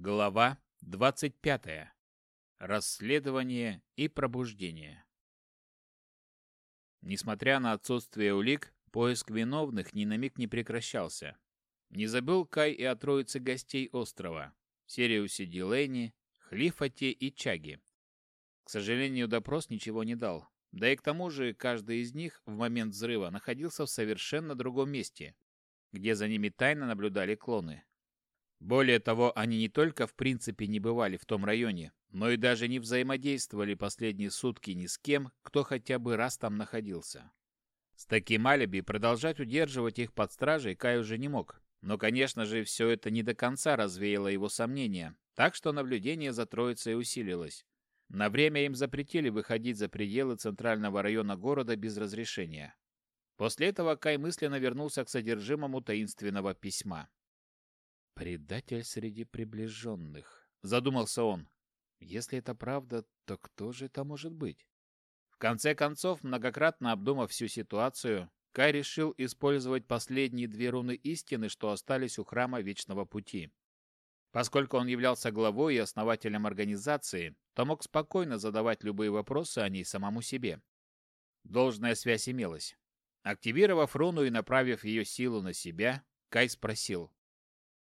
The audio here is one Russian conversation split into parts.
Глава 25. Расследование и пробуждение. Несмотря на отсутствие улик, поиск виновных ни на миг не прекращался. Не забыл Кай и о троице гостей острова – Сириусе Дилейни, Хлифате и Чаги. К сожалению, допрос ничего не дал. Да и к тому же каждый из них в момент взрыва находился в совершенно другом месте, где за ними тайно наблюдали клоны. Более того, они не только в принципе не бывали в том районе, но и даже не взаимодействовали последние сутки ни с кем, кто хотя бы раз там находился. С таким алиби продолжать удерживать их под стражей Кай уже не мог. Но, конечно же, все это не до конца развеяло его сомнения, так что наблюдение за троицей усилилось. На время им запретили выходить за пределы центрального района города без разрешения. После этого Кай мысленно вернулся к содержимому таинственного письма. «Предатель среди приближенных», — задумался он. «Если это правда, то кто же это может быть?» В конце концов, многократно обдумав всю ситуацию, Кай решил использовать последние две руны истины, что остались у Храма Вечного Пути. Поскольку он являлся главой и основателем организации, то мог спокойно задавать любые вопросы о ней самому себе. Должная связь имелась. Активировав руну и направив ее силу на себя, Кай спросил,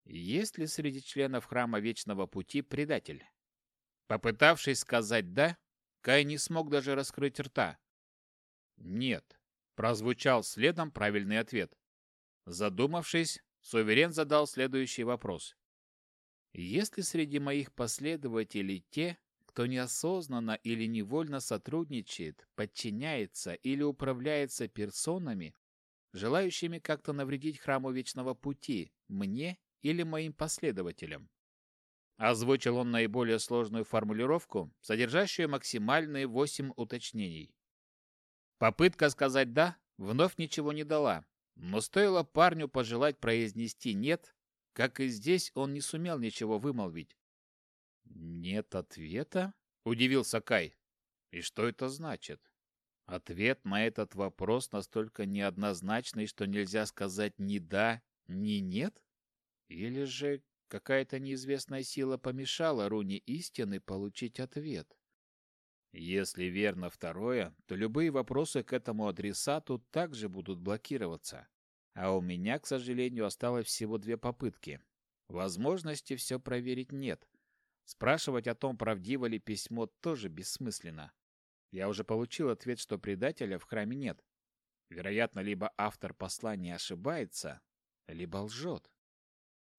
«Есть ли среди членов Храма Вечного Пути предатель?» Попытавшись сказать «да», Кай не смог даже раскрыть рта. «Нет», — прозвучал следом правильный ответ. Задумавшись, Суверен задал следующий вопрос. Есть ли среди моих последователей те, кто неосознанно или невольно сотрудничает, подчиняется или управляется персонами, желающими как-то навредить храму Вечного Пути, мне или моим последователям? Озвучил он наиболее сложную формулировку, содержащую максимальные восемь уточнений. Попытка сказать «да» вновь ничего не дала, но стоило парню пожелать произнести «нет», как и здесь, он не сумел ничего вымолвить. «Нет ответа?» — удивился Кай. «И что это значит?» Ответ на этот вопрос настолько неоднозначный, что нельзя сказать ни «да», ни «нет»? Или же какая-то неизвестная сила помешала руне истины получить ответ? Если верно второе, то любые вопросы к этому адресату также будут блокироваться. А у меня, к сожалению, осталось всего две попытки. Возможности все проверить нет. Спрашивать о том, правдиво ли письмо, тоже бессмысленно. Я уже получил ответ, что предателя в храме нет. Вероятно, либо автор послания ошибается, либо лжет.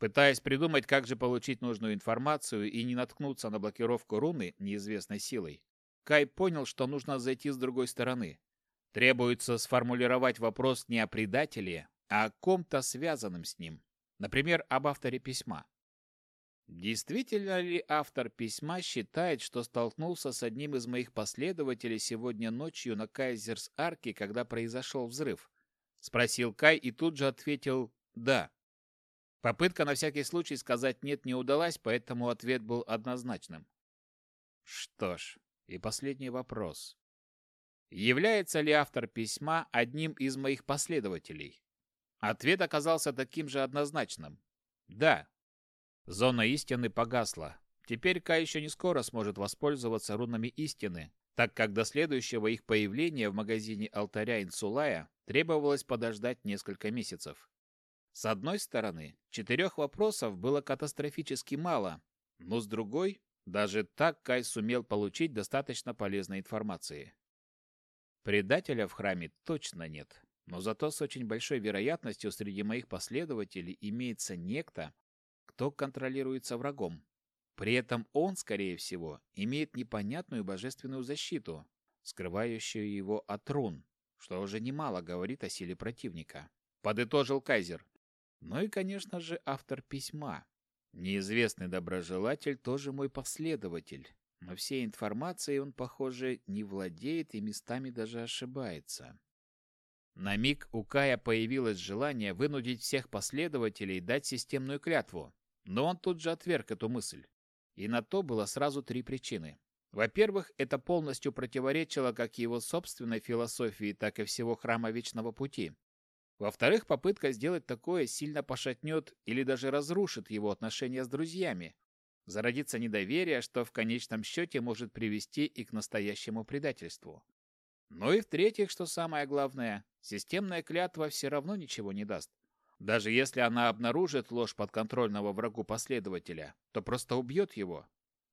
Пытаясь придумать, как же получить нужную информацию и не наткнуться на блокировку руны неизвестной силой, Кай понял, что нужно зайти с другой стороны. Требуется сформулировать вопрос не о предателе, а о ком-то связанном с ним. Например, об авторе письма. Действительно ли автор письма считает, что столкнулся с одним из моих последователей сегодня ночью на Кайзерс-Арке, когда произошел взрыв? Спросил Кай и тут же ответил «да». Попытка на всякий случай сказать «нет» не удалась, поэтому ответ был однозначным. Что ж, и последний вопрос. Является ли автор письма одним из моих последователей? Ответ оказался таким же однозначным. Да. Зона истины погасла. Теперь Кай еще не скоро сможет воспользоваться рунами истины, так как до следующего их появления в магазине алтаря Инсулая требовалось подождать несколько месяцев. С одной стороны, четырех вопросов было катастрофически мало, но с другой, даже так Кай сумел получить достаточно полезной информации. Предателя в храме точно нет. Но зато с очень большой вероятностью среди моих последователей имеется некто, кто контролируется врагом. При этом он, скорее всего, имеет непонятную божественную защиту, скрывающую его от рун, что уже немало говорит о силе противника. Подытожил Кайзер. Ну и, конечно же, автор письма. Неизвестный доброжелатель тоже мой последователь, но всей информацией он, похоже, не владеет и местами даже ошибается. На миг у Кая появилось желание вынудить всех последователей дать системную клятву, но он тут же отверг эту мысль. И на то было сразу три причины. Во-первых, это полностью противоречило как его собственной философии, так и всего Храма Вечного Пути. Во-вторых, попытка сделать такое сильно пошатнет или даже разрушит его отношения с друзьями, Зародится недоверие, что в конечном счете может привести и к настоящему предательству. Ну и в-третьих, что самое главное, системная клятва все равно ничего не даст. Даже если она обнаружит ложь подконтрольного врагу последователя, то просто убьет его.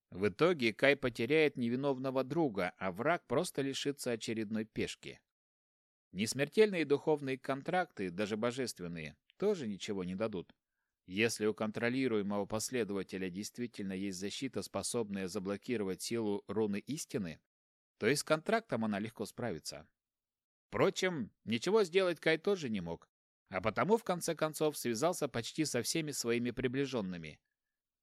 В итоге Кай потеряет невиновного друга, а враг просто лишится очередной пешки. Несмертельные духовные контракты, даже божественные, тоже ничего не дадут. Если у контролируемого последователя действительно есть защита, способная заблокировать силу руны истины, то и с контрактом она легко справится. Впрочем, ничего сделать Кай тоже не мог, а потому в конце концов связался почти со всеми своими приближенными.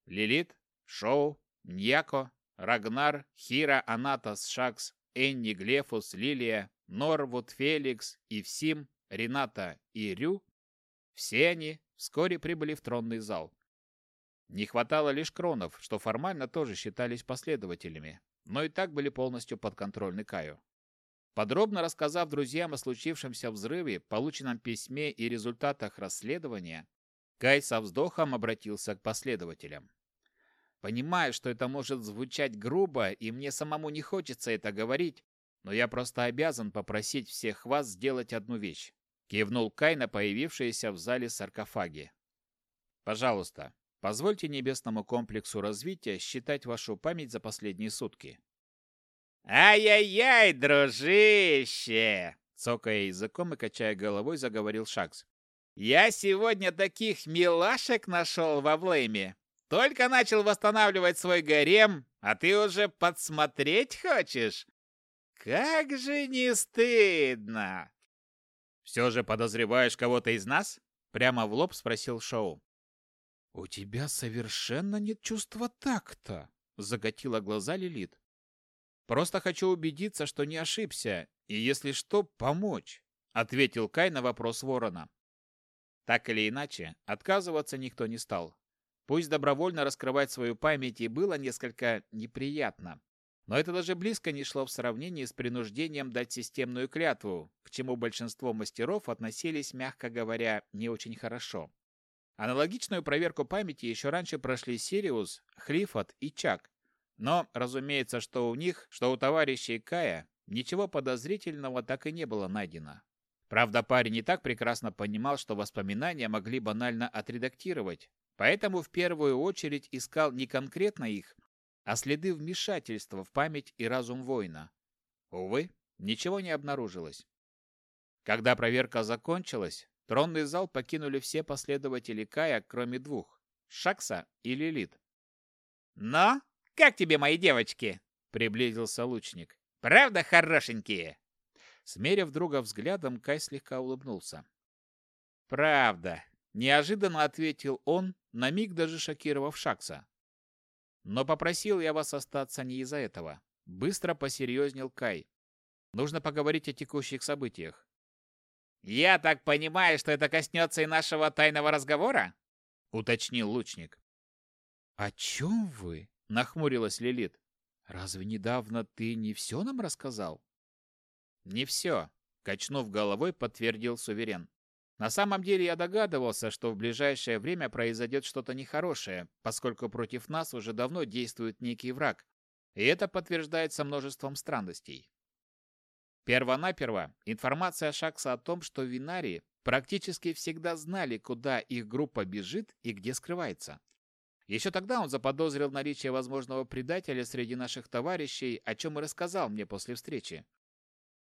Лилит, Шоу, Ньяко, Рагнар, Хира, Анатас, Шакс, Энни, Глефус, Лилия, Норвуд, Феликс, Ивсим, Рената и Рю – все они вскоре прибыли в тронный зал. Не хватало лишь кронов, что формально тоже считались последователями, но и так были полностью подконтрольны Каю. Подробно рассказав друзьям о случившемся взрыве, полученном письме и результатах расследования, Кай со вздохом обратился к последователям. «Понимаю, что это может звучать грубо, и мне самому не хочется это говорить, но я просто обязан попросить всех вас сделать одну вещь. Кивнул Кай на появившиеся в зале саркофаги. Пожалуйста, позвольте небесному комплексу развития считать вашу память за последние сутки. «Ай-яй-яй, дружище!» Цокая языком и качая головой, заговорил Шакс. «Я сегодня таких милашек нашел во Влейме. Только начал восстанавливать свой гарем, а ты уже подсмотреть хочешь? Как же не стыдно!» «Все же подозреваешь кого-то из нас?» Прямо в лоб спросил Шоу. «У тебя совершенно нет чувства такта», — заготила глаза Лилит. «Просто хочу убедиться, что не ошибся, и, если что, помочь», — ответил Кай на вопрос Ворона. Так или иначе, отказываться никто не стал. Пусть добровольно раскрывать свою память и было несколько неприятно, но это даже близко не шло в сравнении с принуждением дать системную клятву, к чему большинство мастеров относились, мягко говоря, не очень хорошо. Аналогичную проверку памяти еще раньше прошли Сириус, Хлифот и Чак. Но, разумеется, что у них, что у товарищей Кая, ничего подозрительного так и не было найдено. Правда, парень не так прекрасно понимал, что воспоминания могли банально отредактировать, поэтому в первую очередь искал не конкретно их, а следы вмешательства в память и разум воина. Увы, ничего не обнаружилось. Когда проверка закончилась, тронный зал покинули все последователи Кая, кроме двух – Шакса и Лилит. «Но, как тебе, мои девочки?» – приблизился лучник. «Правда хорошенькие?» Смерив друга взглядом, Кай слегка улыбнулся. «Правда», – неожиданно ответил он, на миг даже шокировав Шакса. Но попросил я вас остаться не из-за этого. Быстро посерьезнел Кай. Нужно поговорить о текущих событиях. «Я так понимаю, что это коснется и нашего тайного разговора?» — уточнил лучник. «О чем вы?» — нахмурилась Лилит. «Разве недавно ты не все нам рассказал?» «Не все», — качнув головой, подтвердил суверен. На самом деле я догадывался, что в ближайшее время произойдет что-то нехорошее, поскольку против нас уже давно действует некий враг, и это подтверждается множеством странностей. Первонаперво информация Шакса о том, что Винари практически всегда знали, куда их группа бежит и где скрывается. Еще тогда он заподозрил наличие возможного предателя среди наших товарищей, о чем и рассказал мне после встречи.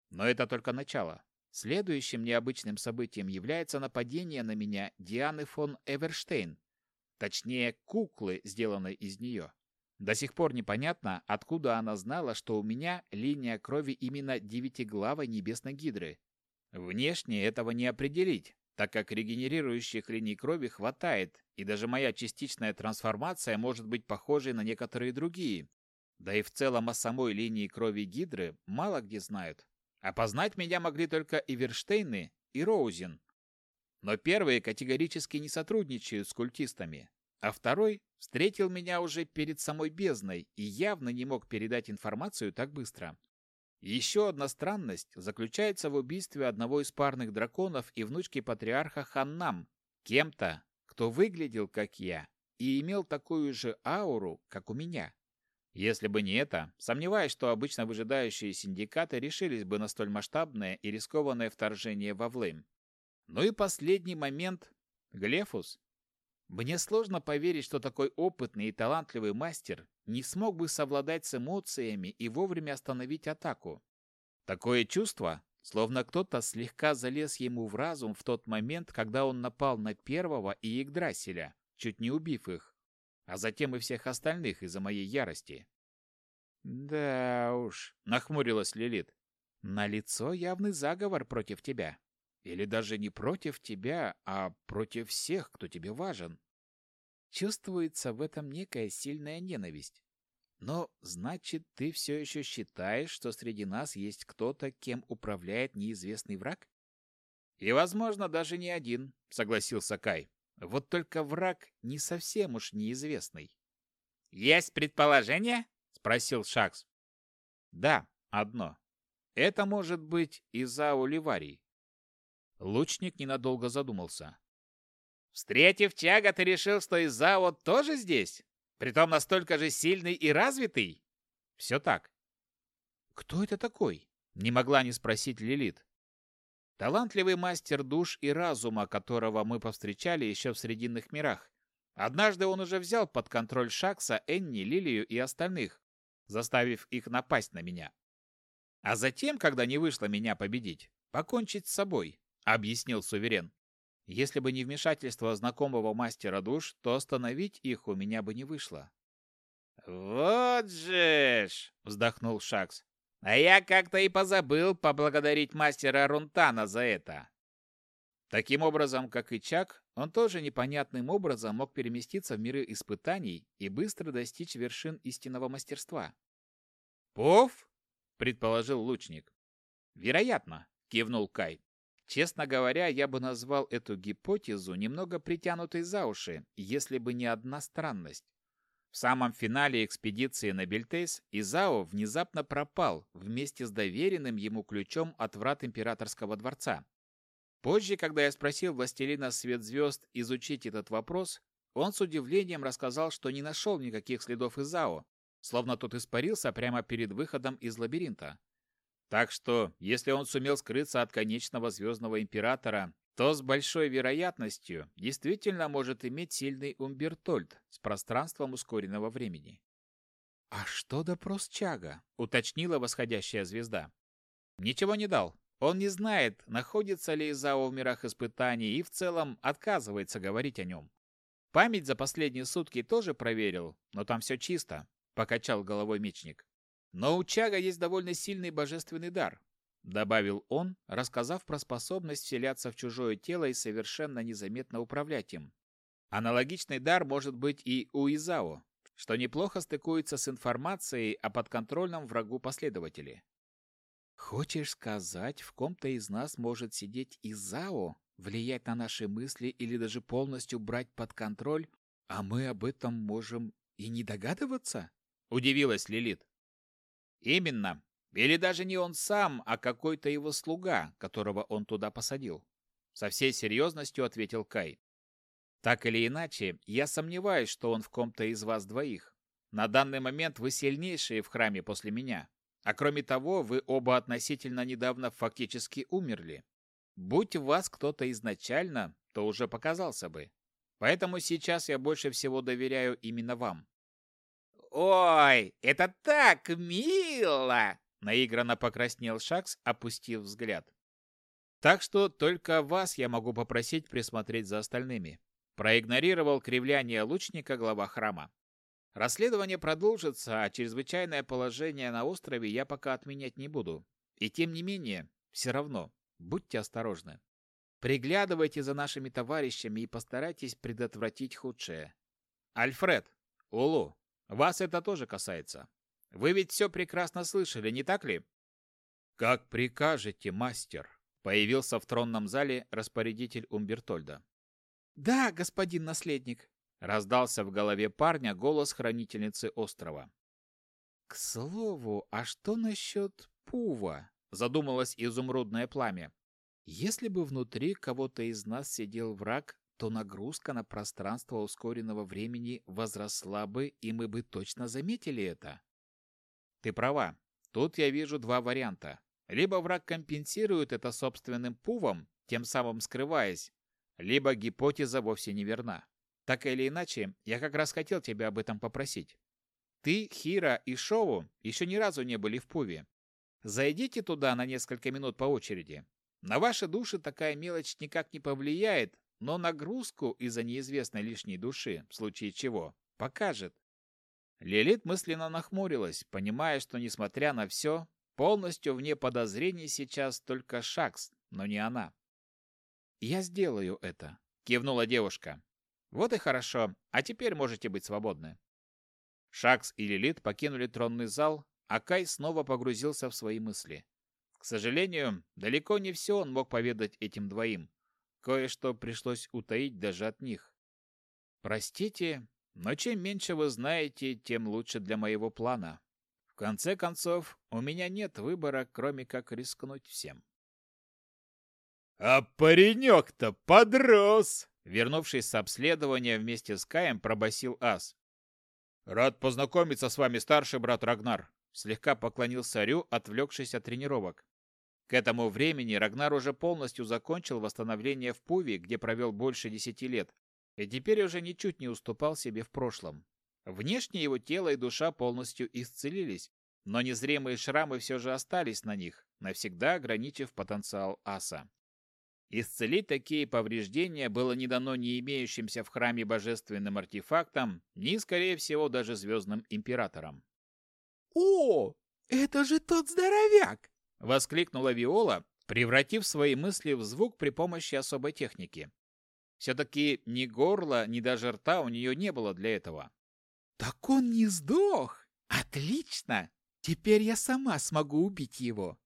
Но это только начало. Следующим необычным событием является нападение на меня Дианы фон Эверштейн, точнее, куклы, сделанной из нее. До сих пор непонятно, откуда она знала, что у меня линия крови именно девятиглавой небесной гидры. Внешне этого не определить, так как регенерирующих линий крови хватает, и даже моя частичная трансформация может быть похожей на некоторые другие. Да и в целом о самой линии крови гидры мало где знают. Опознать меня могли только Иверштейны и Роузен. Но первые категорически не сотрудничают с культистами, а второй встретил меня уже перед самой бездной и явно не мог передать информацию так быстро. Еще одна странность заключается в убийстве одного из парных драконов и внучки патриарха Ханнам, кем-то, кто выглядел как я и и имел такую же ауру, как у меня. Если бы не это, сомневаюсь, что обычно выжидающие синдикаты решились бы на столь масштабное и рискованное вторжение во Влейм. Ну и последний момент. Глефус. Мне сложно поверить, что такой опытный и талантливый мастер не смог бы совладать с эмоциями и вовремя остановить атаку. Такое чувство, словно кто-то слегка залез ему в разум в тот момент, когда он напал на первого и Игдрасиля, чуть не убив их, а затем и всех остальных из-за моей ярости. «Да уж», — нахмурилась Лилит, — «на лицо явный заговор против тебя. Или даже не против тебя, а против всех, кто тебе важен. Чувствуется в этом некая сильная ненависть. Но, значит, ты все еще считаешь, что среди нас есть кто-то, кем управляет неизвестный враг? И, возможно, даже не один, согласился Кай. Вот только враг не совсем уж неизвестный. Есть предположение? спросил Шакс. Да, одно. Это может быть Изао Ливарий. Лучник ненадолго задумался. Встретив Чага, ты решил, что Изао тоже здесь? Притом настолько же сильный и развитый? Все так. Кто это такой? Не могла не спросить Лилит. Талантливый мастер душ и разума, которого мы повстречали еще в Срединных мирах. Однажды он уже взял под контроль Шакса, Энни, Лилию и остальных, заставив их напасть на меня. А затем, когда не вышло меня победить, покончить с собой, объяснил суверен. Если бы не вмешательство знакомого мастера душ, то остановить их у меня бы не вышло. «Вот же ж!» — вздохнул Шакс. «А я как-то и позабыл поблагодарить мастера Рунтана за это». Таким образом, как и Чак, он тоже непонятным образом мог переместиться в миры испытаний и быстро достичь вершин истинного мастерства. «Пов?» — предположил лучник. «Вероятно», — кивнул Кай. Честно говоря, я бы назвал эту гипотезу немного притянутой за уши, если бы не одна странность. В самом финале экспедиции на Бельтейс Изао внезапно пропал вместе с доверенным ему ключом от врат императорского дворца. Позже, когда я спросил властелина свет звезд изучить этот вопрос, он с удивлением рассказал, что не нашел никаких следов Изао, словно тот испарился прямо перед выходом из лабиринта. Так что, если он сумел скрыться от конечного звездного императора, то с большой вероятностью действительно может иметь сильный Умбертольд с пространством ускоренного времени. «А что допрос Чага?» — уточнила восходящая звезда. «Ничего не дал. Он не знает, находится ли Изао в мирах испытаний и в целом отказывается говорить о нем. Память за последние сутки тоже проверил, но там все чисто», — покачал головой мечник. Но у Чага есть довольно сильный божественный дар, добавил он, рассказав про способность вселяться в чужое тело и совершенно незаметно управлять им. Аналогичный дар может быть и у Изао, что неплохо стыкуется с информацией о подконтрольном врагу последователе. Хочешь сказать, в ком-то из нас может сидеть Изао, влиять на наши мысли или даже полностью брать под контроль, а мы об этом можем и не догадываться? Удивилась Лилит. Именно. Или даже не он сам, а какой-то его слуга, которого он туда посадил. Со всей серьезностью ответил Кай. Так или иначе, я сомневаюсь, что он в ком-то из вас двоих. На данный момент вы сильнейшие в храме после меня. А кроме того, вы оба относительно недавно фактически умерли. Будь у вас кто-то изначально, то уже показался бы. Поэтому сейчас я больше всего доверяю именно вам. «Ой, это так мило!» Наигранно покраснел Шакс, опустив взгляд. «Так что только вас я могу попросить присмотреть за остальными». Проигнорировал кривляние лучника глава храма. Расследование продолжится, а чрезвычайное положение на острове я пока отменять не буду. И тем не менее, все равно, будьте осторожны. Приглядывайте за нашими товарищами и постарайтесь предотвратить худшее. Альфред, Улу, вас это тоже касается. Вы ведь все прекрасно слышали, не так ли? Как прикажете, мастер, появился в тронном зале распорядитель Умбертольда. Да, господин наследник, раздался в голове парня голос хранительницы острова. К слову, а что насчет Пува? задумалось изумрудное пламя. Если бы внутри кого-то из нас сидел враг, то нагрузка на пространство ускоренного времени возросла бы, и мы бы точно заметили это. Ты права. Тут я вижу два варианта. Либо враг компенсирует это собственным пувом, тем самым скрываясь, либо гипотеза вовсе не верна. Так или иначе, я как раз хотел тебя об этом попросить. Ты, Хира и Шоу еще ни разу не были в Пуве. Зайдите туда на несколько минут по очереди. На ваши души такая мелочь никак не повлияет, но нагрузку из-за неизвестной лишней души, в случае чего, покажет. Лилит мысленно нахмурилась, понимая, что, несмотря на все, полностью вне подозрений сейчас только Шакс, но не она. «Я сделаю это», — кивнула девушка. «Вот и хорошо, а теперь можете быть свободны». Шакс и Лилит покинули тронный зал, а Кай снова погрузился в свои мысли. К сожалению, далеко не все он мог поведать этим двоим. Кое-что пришлось утаить даже от них. «Простите, но чем меньше вы знаете, тем лучше для моего плана. В конце концов, у меня нет выбора, кроме как рискнуть всем». «А паренек-то подрос!» Вернувшись с обследования вместе с Каем, пробасил Ас. «Рад познакомиться с вами, старший брат Рагнар», слегка поклонился Рю, отвлекшись от тренировок. К этому времени Рагнар уже полностью закончил восстановление в Пуве, где провел больше десяти лет, и теперь уже ничуть не уступал себе в прошлом. Внешне его тело и душа полностью исцелились, но незримые шрамы все же остались на них, навсегда ограничив потенциал аса. Исцелить такие повреждения было не дано ни имеющимся в храме божественным артефактам, ни, скорее всего, даже звездным императорам. «О, это же тот здоровяк!» — воскликнула Виола, превратив свои мысли в звук при помощи особой техники. Все-таки ни горла, ни даже рта у нее не было для этого. «Так он не сдох! Отлично! Теперь я сама смогу убить его!»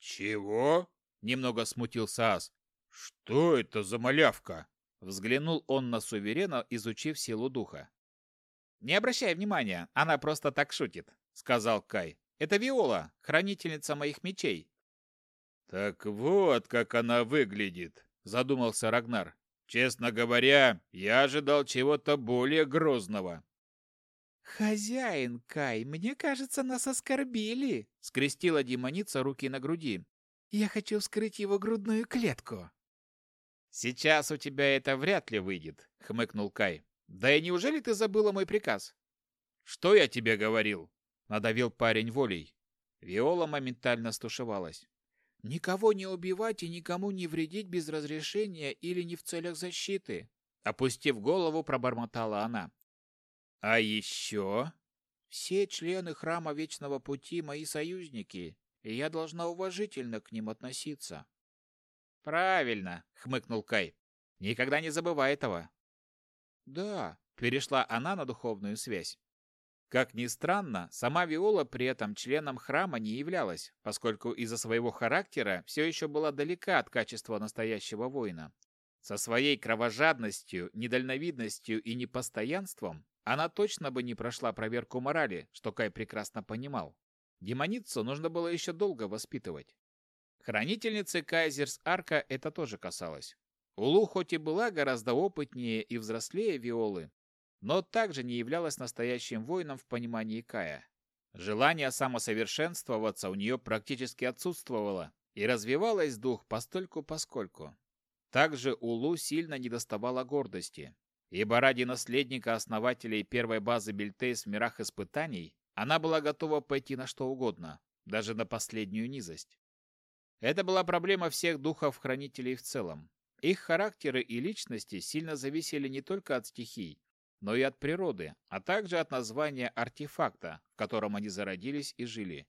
«Чего?» Немного смутился Ас. «Что это за малявка?» Взглянул он на суверена, изучив силу духа. «Не обращай внимания, она просто так шутит», — сказал Кай. «Это Виола, хранительница моих мечей». «Так вот, как она выглядит», — задумался Рагнар. «Честно говоря, я ожидал чего-то более грозного». «Хозяин, Кай, мне кажется, нас оскорбили», — скрестила демоница руки на груди. Я хочу вскрыть его грудную клетку. Сейчас у тебя это вряд ли выйдет, хмыкнул Кай. Да и неужели ты забыла мой приказ? Что я тебе говорил? надавил парень волей. Виола моментально стушевалась. Никого не убивать и никому не вредить без разрешения или не в целях защиты, опустив голову, пробормотала она. А еще все члены храма Вечного Пути мои союзники, и я должна уважительно к ним относиться. Правильно, хмыкнул Кай. Никогда не забывай этого. Да, перешла она на духовную связь. Как ни странно, сама Виола при этом членом храма не являлась, поскольку из-за своего характера все еще была далека от качества настоящего воина. Со своей кровожадностью, недальновидностью и непостоянством она точно бы не прошла проверку морали, что Кай прекрасно понимал. Демоницу нужно было еще долго воспитывать. Хранительницы Кайзерс Арка это тоже касалось. Улу хоть и была гораздо опытнее и взрослее Виолы, но также не являлась настоящим воином в понимании Кая. Желание самосовершенствоваться у нее практически отсутствовало, и развивалось дух постольку-поскольку. Также Улу сильно недоставало гордости, ибо ради наследника основателей первой базы Бельтейс в мирах испытаний она была готова пойти на что угодно, даже на последнюю низость. Это была проблема всех духов-хранителей в целом. Их характеры и личности сильно зависели не только от стихий, но и от природы, а также от названия артефакта, в котором они зародились и жили.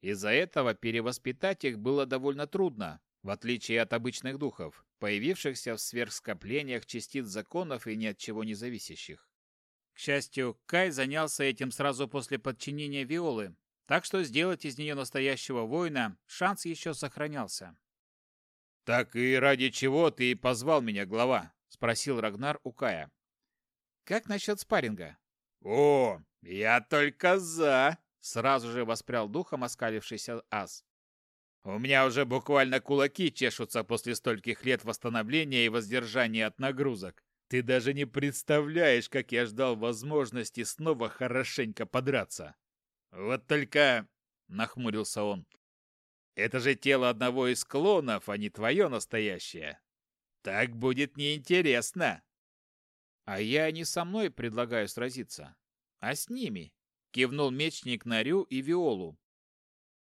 Из-за этого перевоспитать их было довольно трудно, в отличие от обычных духов, появившихся в сверхскоплениях частиц законов и ни от чего не зависящих. К счастью, Кай занялся этим сразу после подчинения Виолы, так что сделать из нее настоящего воина шанс еще сохранялся. «Так и ради чего ты позвал меня, глава?» — спросил Рагнар у Кая. «Как насчет спарринга?» «О, я только за!» — сразу же воспрял духом оскалившийся ас. У меня уже буквально кулаки чешутся после стольких лет восстановления и воздержания от нагрузок. Ты даже не представляешь, как я ждал возможности снова хорошенько подраться. Вот только, нахмурился он. Это же тело одного из клонов, а не твое настоящее. Так будет неинтересно. А я не со мной предлагаю сразиться, а с ними, кивнул мечник на Рю и Виолу.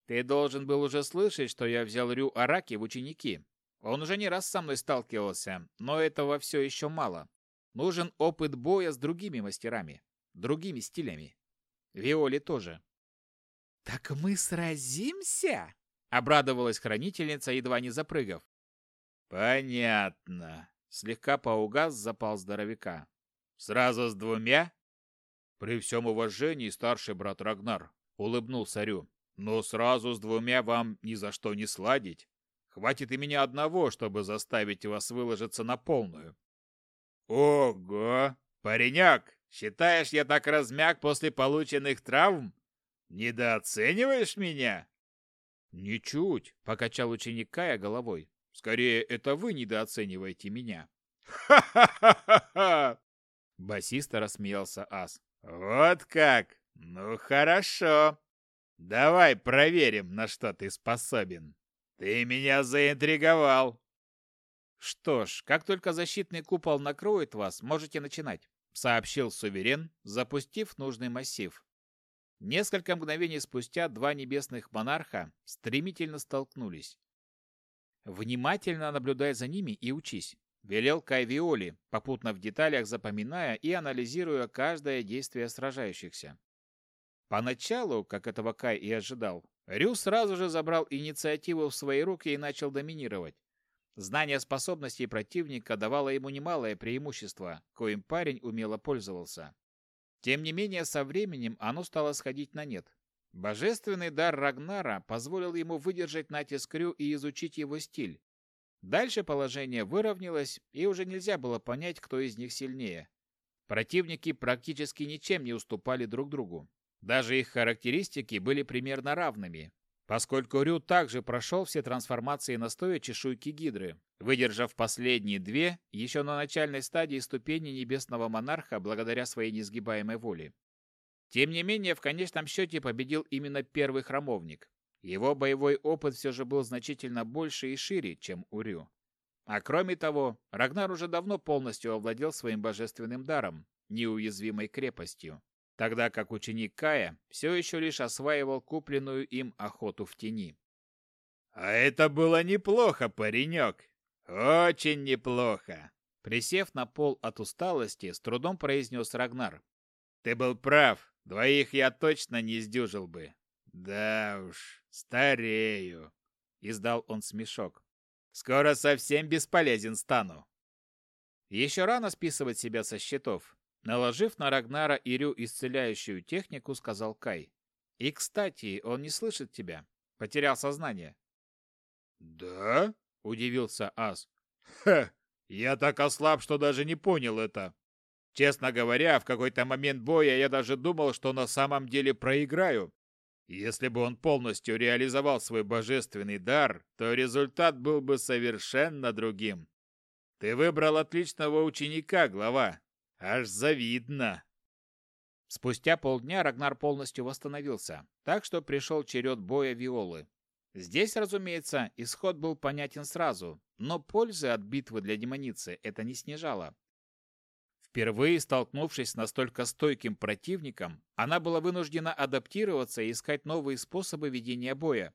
Ты должен был уже слышать, что я взял Рю Араки в ученики. Он уже не раз со мной сталкивался, но этого все еще мало. Нужен опыт боя с другими мастерами, другими стилями. Виоле тоже. «Так мы сразимся?» — обрадовалась хранительница, едва не запрыгав. «Понятно», — слегка поугас запал здоровяка. «Сразу с двумя?» «При всем уважении, старший брат Рагнар», — улыбнулся Рю. «Но сразу с двумя вам ни за что не сладить. Хватит и меня одного, чтобы заставить вас выложиться на полную». «Ого! Паренек, считаешь, я так размяк после полученных травм? Недооцениваешь меня?» «Ничуть», — покачал ученик Кая головой. «Скорее, это вы недооцениваете меня». «Ха-ха-ха-ха!» Басиста рассмеялся Ас. «Вот как! Ну хорошо. Давай проверим, на что ты способен. Ты меня заинтриговал. «Что ж, как только защитный купол накроет вас, можете начинать», — сообщил Суверен, запустив нужный массив. Несколько мгновений спустя два небесных монарха стремительно столкнулись. «Внимательно наблюдай за ними и учись», — велел Кай Виоли, попутно в деталях запоминая и анализируя каждое действие сражающихся. Поначалу, как этого Кай и ожидал, Рю сразу же забрал инициативу в свои руки и начал доминировать. Знание способностей противника давало ему немалое преимущество, коим парень умело пользовался. Тем не менее, со временем оно стало сходить на нет. Божественный дар Рагнара позволил ему выдержать натиск Рю и изучить его стиль. Дальше положение выровнялось, и уже нельзя было понять, кто из них сильнее. Противники практически ничем не уступали друг другу. Даже их характеристики были примерно равными, поскольку Рю также прошел все трансформации настоя чешуйки Гидры, выдержав последние две еще на начальной стадии ступени Небесного Монарха благодаря своей несгибаемой воле. Тем не менее, в конечном счете победил именно первый храмовник. Его боевой опыт все же был значительно больше и шире, чем у Рю. А кроме того, Рагнар уже давно полностью овладел своим божественным даром, неуязвимой крепостью тогда как ученик Кая все еще лишь осваивал купленную им охоту в тени. «А это было неплохо, паренек! Очень неплохо!» Присев на пол от усталости, с трудом произнес Рагнар. «Ты был прав, двоих я точно не сдюжил бы. Да уж, старею!» Издал он смешок. «Скоро совсем бесполезен стану!» Еще рано списывать себя со счетов. Наложив на Рагнара Ирю исцеляющую технику, сказал Кай. «И, кстати, он не слышит тебя. Потерял сознание». «Да?» — удивился Ас. «Ха! Я так ослаб, что даже не понял это. Честно говоря, в какой-то момент боя я даже думал, что на самом деле проиграю. Если бы он полностью реализовал свой божественный дар, то результат был бы совершенно другим. Ты выбрал отличного ученика, глава, Аж завидно. Спустя полдня Рагнар полностью восстановился, так что пришел черед боя Виолы. Здесь, разумеется, исход был понятен сразу, но пользы от битвы для демоницы это не снижало. Впервые столкнувшись с настолько стойким противником, она была вынуждена адаптироваться и искать новые способы ведения боя.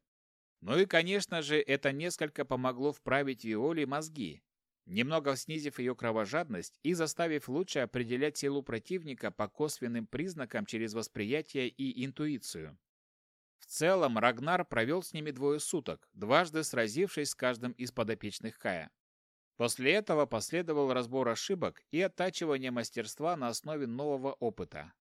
Ну и, конечно же, это несколько помогло вправить Виоле мозги, немного снизив ее кровожадность и заставив лучше определять силу противника по косвенным признакам через восприятие и интуицию. В целом Рагнар провел с ними двое суток, дважды сразившись с каждым из подопечных Кая. После этого последовал разбор ошибок и оттачивание мастерства на основе нового опыта.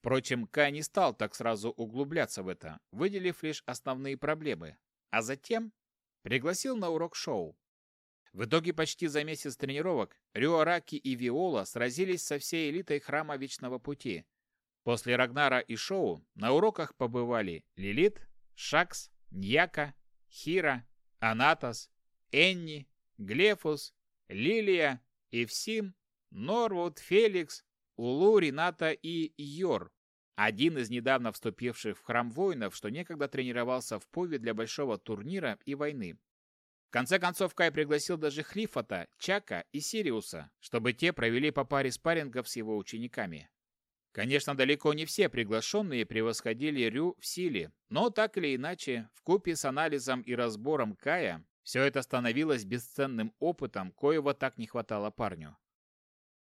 Впрочем, Кай не стал так сразу углубляться в это, выделив лишь основные проблемы, а затем пригласил на урок шоу. В итоге почти за месяц тренировок Рюараки и Виола сразились со всей элитой Храма Вечного Пути. После Рагнара и Шоу на уроках побывали Лилит, Шакс, Ньяка, Хира, Анатос, Энни, Глефус, Лилия, Евсим, Норвуд, Феликс, Улу, Рената и Йор, один из недавно вступивших в храм воинов, что некогда тренировался в Пове для большого турнира и войны. В конце концов, Кай пригласил даже Хлифота, Чака и Сириуса, чтобы те провели по паре спаррингов с его учениками. Конечно, далеко не все приглашенные превосходили Рю в силе, но так или иначе, в купе с анализом и разбором Кая, все это становилось бесценным опытом, коего так не хватало парню.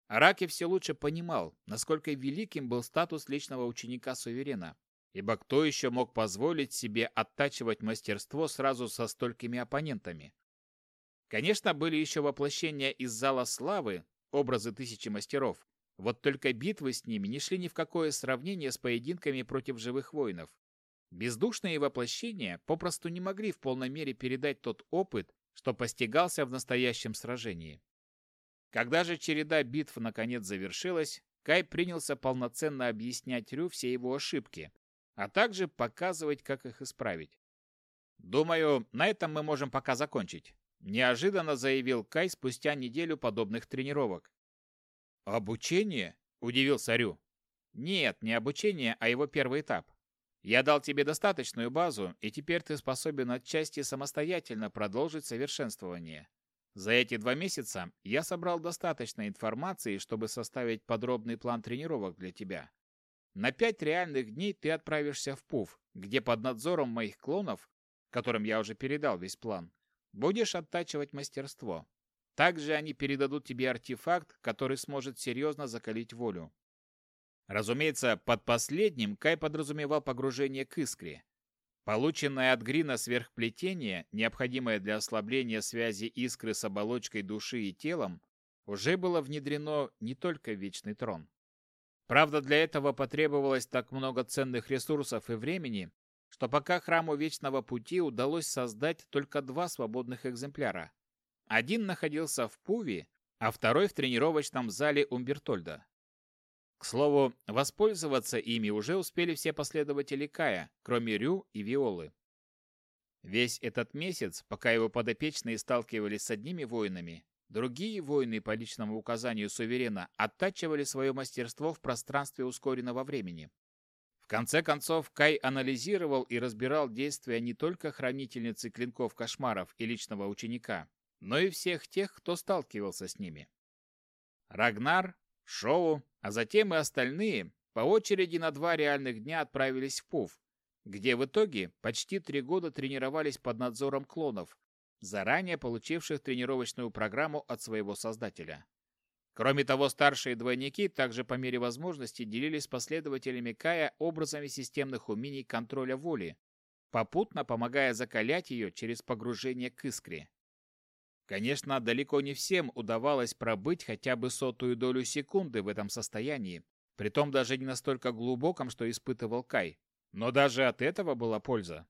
Араки все лучше понимал, насколько великим был статус личного ученика Суверена, ибо кто еще мог позволить себе оттачивать мастерство сразу со столькими оппонентами? Конечно, были еще воплощения из Зала Славы, образы тысячи мастеров, вот только битвы с ними не шли ни в какое сравнение с поединками против живых воинов. Бездушные воплощения попросту не могли в полной мере передать тот опыт, что постигался в настоящем сражении. Когда же череда битв наконец завершилась, Кай принялся полноценно объяснять Рю все его ошибки, а также показывать, как их исправить. «Думаю, на этом мы можем пока закончить», – неожиданно заявил Кай спустя неделю подобных тренировок. «Обучение?» – удивился Рю. «Нет, не обучение, а его первый этап. Я дал тебе достаточную базу, и теперь ты способен отчасти самостоятельно продолжить совершенствование. За эти два месяца я собрал достаточно информации, чтобы составить подробный план тренировок для тебя. На пять реальных дней ты отправишься в Пуф, где под надзором моих клонов, которым я уже передал весь план, будешь оттачивать мастерство. Также они передадут тебе артефакт, который сможет серьезно закалить волю. Разумеется, под последним Кай подразумевал погружение к искре. Полученное от Грина сверхплетение, необходимое для ослабления связи искры с оболочкой души и телом, уже было внедрено не только в Вечный Трон. Правда, для этого потребовалось так много ценных ресурсов и времени, что пока Храму Вечного Пути удалось создать только два свободных экземпляра. Один находился в Пуве, а второй в тренировочном зале Умбертольда. К слову, воспользоваться ими уже успели все последователи Кая, кроме Рю и Виолы. Весь этот месяц, пока его подопечные сталкивались с одними воинами, другие воины по личному указанию суверена оттачивали свое мастерство в пространстве ускоренного времени. В конце концов, Кай анализировал и разбирал действия не только хранительницы клинков кошмаров и личного ученика, но и всех тех, кто сталкивался с ними. Рагнар, Шоу, а затем и остальные по очереди на два реальных дня отправились в Пуф, где в итоге почти три года тренировались под надзором клонов, заранее получивших тренировочную программу от своего создателя. Кроме того, старшие двойники также по мере возможности делились с последователями Кая образами системных умений контроля воли, попутно помогая закалять ее через погружение к искре. Конечно, далеко не всем удавалось пробыть хотя бы сотую долю секунды в этом состоянии, притом даже не настолько глубоком, что испытывал Кай. Но даже от этого была польза.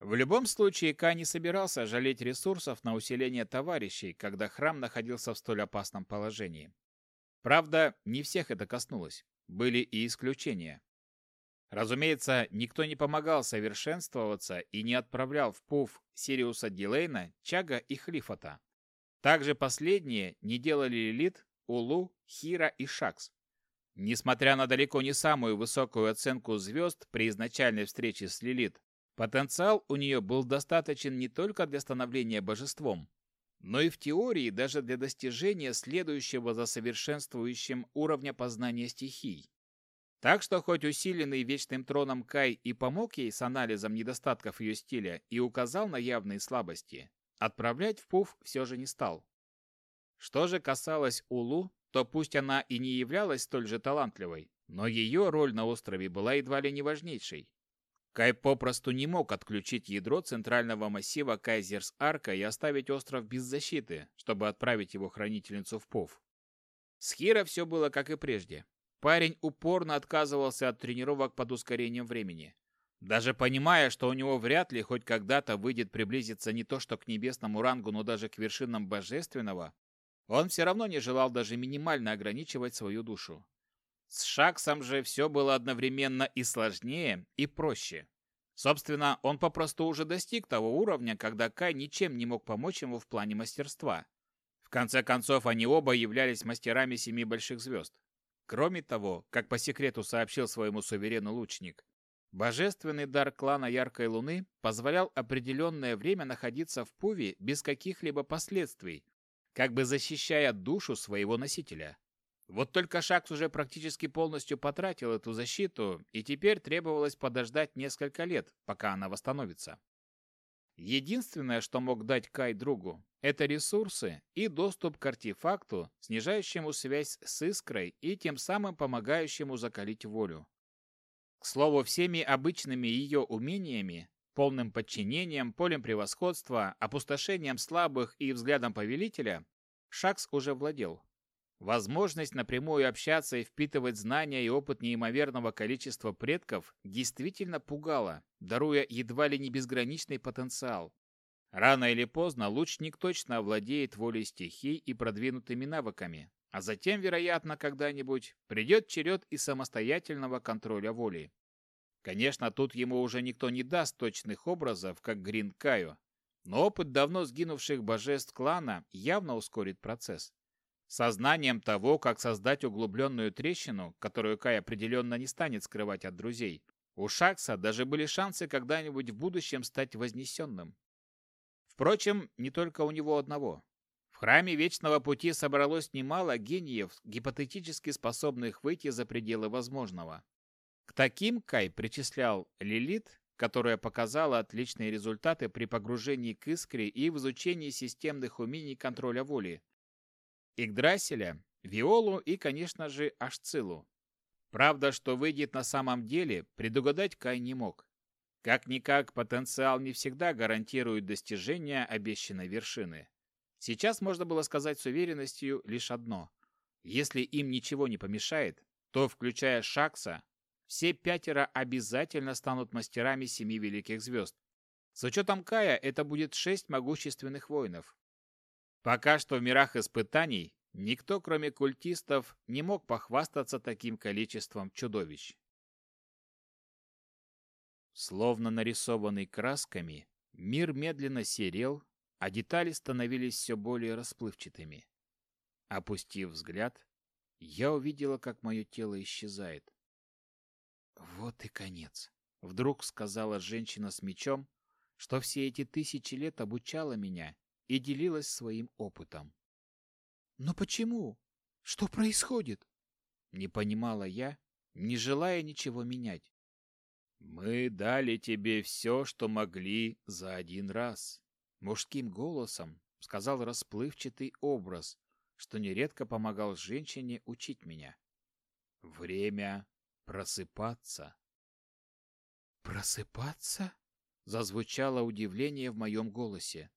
В любом случае, Кай не собирался жалеть ресурсов на усиление товарищей, когда храм находился в столь опасном положении. Правда, не всех это коснулось. Были и исключения. Разумеется, никто не помогал совершенствоваться и не отправлял в Пуф Сириуса Дилейна, Чага и Хлифота. Также последние не делали Лилит, Улу, Хира и Шакс. Несмотря на далеко не самую высокую оценку звезд при изначальной встрече с Лилит, потенциал у нее был достаточен не только для становления божеством, но и в теории даже для достижения следующего за совершенствующим уровня познания стихий. Так что хоть усиленный Вечным Троном Кай и помог ей с анализом недостатков ее стиля и указал на явные слабости, отправлять в Пуф все же не стал. Что же касалось Улу, то пусть она и не являлась столь же талантливой, но ее роль на острове была едва ли не важнейшей. Кай попросту не мог отключить ядро центрального массива Кайзерс-Арка и оставить остров без защиты, чтобы отправить его хранительницу в Пов. С Хиро все было как и прежде. Парень упорно отказывался от тренировок под ускорением времени. Даже понимая, что у него вряд ли хоть когда-то выйдет приблизиться не то что к небесному рангу, но даже к вершинам божественного, он все равно не желал даже минимально ограничивать свою душу. С Шаксом же все было одновременно и сложнее, и проще. Собственно, он попросту уже достиг того уровня, когда Кай ничем не мог помочь ему в плане мастерства. В конце концов, они оба являлись мастерами семи больших звезд. Кроме того, как по секрету сообщил своему суверену лучник, божественный дар клана Яркой Луны позволял определенное время находиться в Пуве без каких-либо последствий, как бы защищая душу своего носителя. Вот только Шакс уже практически полностью потратил эту защиту, и теперь требовалось подождать несколько лет, пока она восстановится. Единственное, что мог дать Кай другу, это ресурсы и доступ к артефакту, снижающему связь с искрой и тем самым помогающему закалить волю. К слову, всеми обычными ее умениями, полным подчинением, полем превосходства, опустошением слабых и взглядом повелителя, Шакс уже владел. Возможность напрямую общаться и впитывать знания и опыт неимоверного количества предков действительно пугала, даруя едва ли не безграничный потенциал. Рано или поздно лучник точно овладеет волей стихий и продвинутыми навыками, а затем, вероятно, когда-нибудь придет черед и самостоятельного контроля воли. Конечно, тут ему уже никто не даст точных образов, как Грин Каю, но опыт давно сгинувших божеств клана явно ускорит процесс. Сознанием того, как создать углубленную трещину, которую Кай определенно не станет скрывать от друзей, у Шакса даже были шансы когда-нибудь в будущем стать вознесенным. Впрочем, не только у него одного. В храме Вечного Пути собралось немало гениев, гипотетически способных выйти за пределы возможного. К таким Кай причислял Лилит, которая показала отличные результаты при погружении к искре и в изучении системных умений контроля воли, Игдрасиля, Виолу и, конечно же, Ашцилу. Правда, что выйдет на самом деле, предугадать Кай не мог. Как-никак, потенциал не всегда гарантирует достижение обещанной вершины. Сейчас можно было сказать с уверенностью лишь одно. Если им ничего не помешает, то, включая Шакса, все пятеро обязательно станут мастерами семи великих звезд. С учетом Кая это будет шесть могущественных воинов. Пока что в мирах испытаний никто, кроме культистов, не мог похвастаться таким количеством чудовищ. Словно нарисованный красками, мир медленно серел, а детали становились все более расплывчатыми. Опустив взгляд, я увидела, как мое тело исчезает. «Вот и конец», — вдруг сказала женщина с мечом, что все эти тысячи лет обучала меня и делилась своим опытом. «Но почему? Что происходит?» Не понимала я, не желая ничего менять. «Мы дали тебе все, что могли за один раз», — мужским голосом сказал расплывчатый образ, что нередко помогал женщине учить меня. «Время просыпаться». «Просыпаться?» — зазвучало удивление в моем голосе.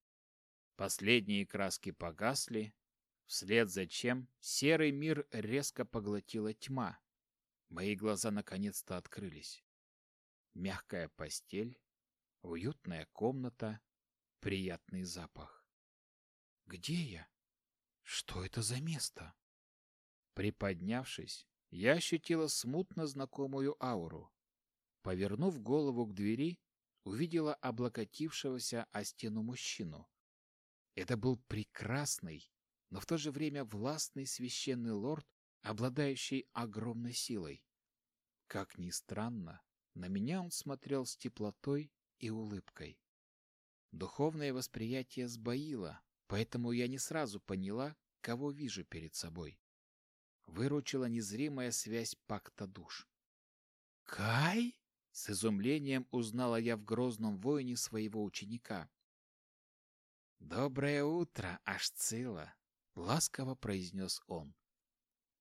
Последние краски погасли, вслед за чем серый мир резко поглотила тьма. Мои глаза наконец-то открылись. Мягкая постель, уютная комната, приятный запах. Где я? Что это за место? Приподнявшись, я ощутила смутно знакомую ауру. Повернув голову к двери, увидела облокотившегося о стену мужчину. Это был прекрасный, но в то же время властный священный лорд, обладающий огромной силой. Как ни странно, на меня он смотрел с теплотой и улыбкой. Духовное восприятие сбоило, поэтому я не сразу поняла, кого вижу перед собой. Выручила незримая связь пакта душ. «Кай?» — с изумлением узнала я в грозном воине своего ученика. «Доброе утро, Ашцила!» — ласково произнес он.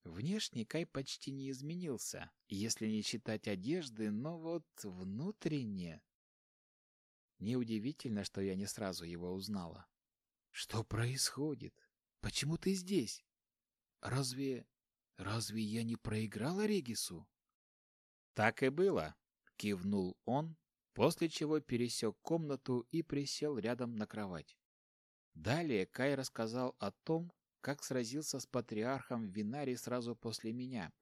Внешне Кай почти не изменился, если не считать одежды, но вот внутренне... Неудивительно, что я не сразу его узнала. «Что происходит? Почему ты здесь? Разве... разве я не проиграла Регису?» «Так и было», — кивнул он, после чего пересек комнату и присел рядом на кровать. Далее Кай рассказал о том, как сразился с патриархом в Винаре сразу после меня,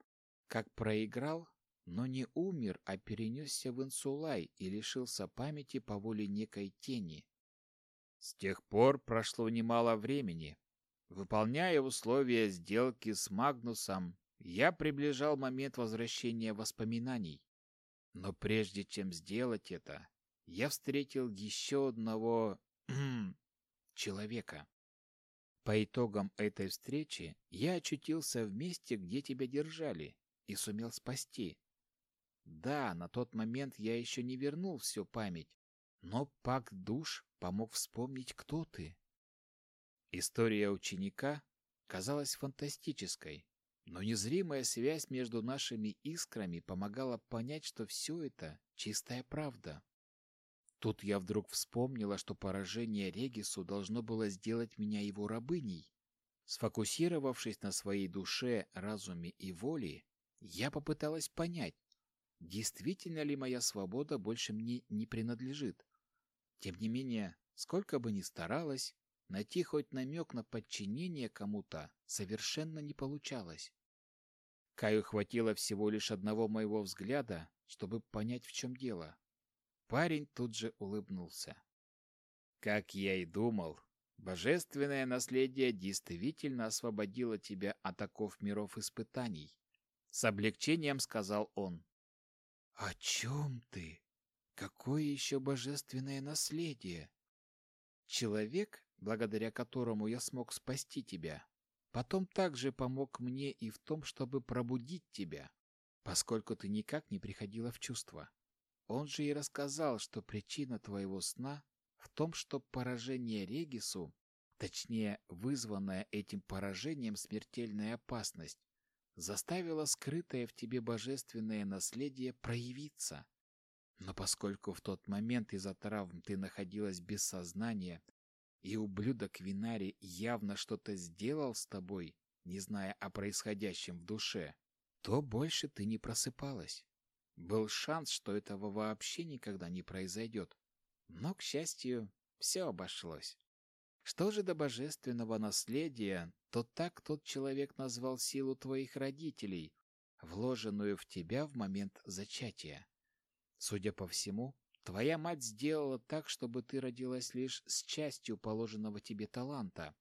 как проиграл, но не умер, а перенесся в Инсулай и лишился памяти по воле некой тени. С тех пор прошло немало времени. Выполняя условия сделки с Магнусом, я приближал момент возвращения воспоминаний. Но прежде чем сделать это, я встретил еще одного человека. По итогам этой встречи я очутился в месте, где тебя держали, и сумел спасти. Да, на тот момент я еще не вернул всю память, но пакт душ помог вспомнить, кто ты. История ученика казалась фантастической, но незримая связь между нашими искрами помогала понять, что все это чистая правда. Тут я вдруг вспомнила, что поражение Регису должно было сделать меня его рабыней. Сфокусировавшись на своей душе, разуме и воле, я попыталась понять, действительно ли моя свобода больше мне не принадлежит. Тем не менее, сколько бы ни старалась, найти хоть намек на подчинение кому-то совершенно не получалось. Каю хватило всего лишь одного моего взгляда, чтобы понять, в чем дело. Парень тут же улыбнулся. Как я и думал, божественное наследие действительно освободило тебя от оков миров испытаний. С облегчением сказал он. «О чем ты? Какое еще божественное наследие? Человек, благодаря которому я смог спасти тебя, потом также помог мне и в том, чтобы пробудить тебя, поскольку ты никак не приходила в чувство. Он же и рассказал, что причина твоего сна в том, что поражение Регису, точнее, вызванная этим поражением смертельная опасность, заставила скрытое в тебе божественное наследие проявиться. Но поскольку в тот момент из-за травм ты находилась без сознания, и ублюдок Винари явно что-то сделал с тобой, не зная о происходящем в душе, то больше ты не просыпалась. Был шанс, что этого вообще никогда не произойдет. Но, к счастью, все обошлось. Что же до божественного наследия, то так тот человек назвал силу твоих родителей, вложенную в тебя в момент зачатия. Судя по всему, твоя мать сделала так, чтобы ты родилась лишь с частью положенного тебе таланта,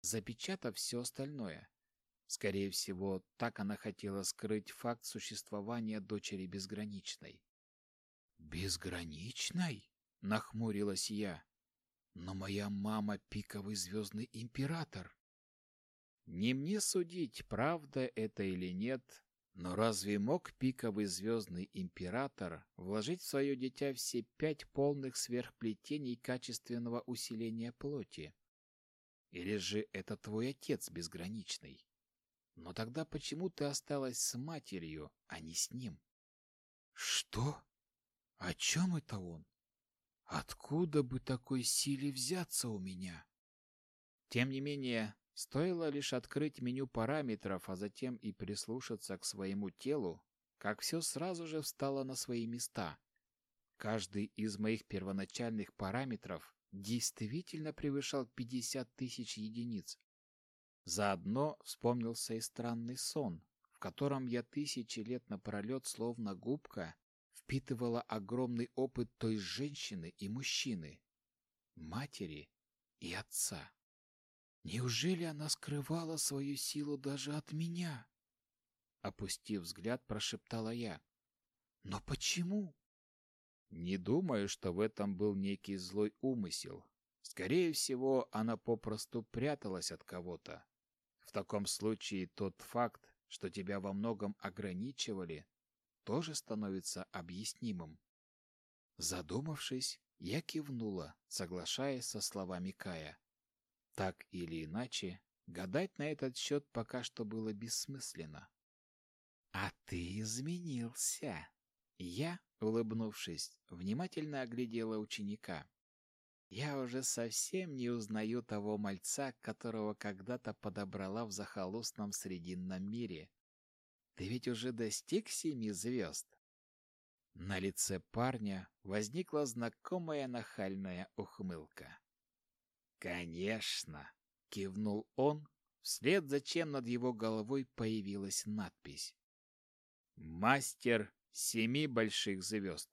запечатав все остальное. Скорее всего, так она хотела скрыть факт существования дочери безграничной. «Безграничной?» — нахмурилась я. «Но моя мама — пиковый звездный император». Не мне судить, правда это или нет, но разве мог пиковый звездный император вложить в свое дитя все пять полных сверхплетений качественного усиления плоти? Или же это твой отец безграничный? Но тогда почему ты осталась с матерью, а не с ним? Что? О чем это он? Откуда бы такой силе взяться у меня? Тем не менее, Стоило лишь открыть меню параметров, а затем и прислушаться к своему телу, как все сразу же встало на свои места. Каждый из моих первоначальных параметров действительно превышал 50 тысяч единиц. Заодно вспомнился и странный сон, в котором я тысячи лет напролет, словно губка, впитывала огромный опыт той женщины и мужчины, матери и отца. Неужели она скрывала свою силу даже от меня? Опустив взгляд, прошептала я. Но почему? Не думаю, что в этом был некий злой умысел. Скорее всего, она попросту пряталась от кого-то. В таком случае тот факт, что тебя во многом ограничивали, тоже становится объяснимым. Задумавшись, я кивнула, соглашаясь со словами Кая. Так или иначе, гадать на этот счет пока что было бессмысленно. «А ты изменился!» Я, улыбнувшись, внимательно оглядела ученика. Я уже совсем не узнаю того мальца, которого когда-то подобрала в захолустном срединном мире. Ты ведь уже достиг семи звезд. На лице парня возникла знакомая нахальная ухмылка. «Конечно!» — кивнул он, вслед за чем над его головой появилась надпись. «Мастер семи больших звезд.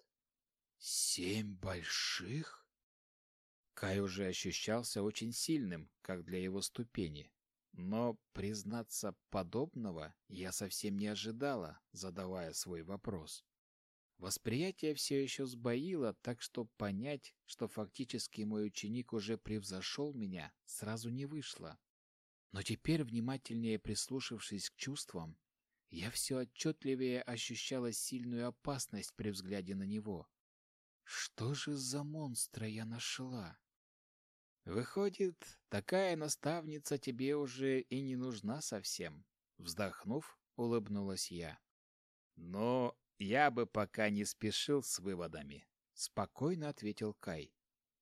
Семь больших? Кай уже ощущался очень сильным, как для его ступени. Но, признаться, подобного я совсем не ожидала, задавая свой вопрос. Восприятие все еще сбоило, так что понять, что фактически мой ученик уже превзошел меня, сразу не вышло. Но теперь, внимательнее прислушавшись к чувствам, я все отчетливее ощущала сильную опасность при взгляде на него. Что же за монстра я нашла? Выходит, такая наставница тебе уже и не нужна совсем. Вздохнув, улыбнулась я. Но я бы пока не спешил с выводами, спокойно ответил Кай.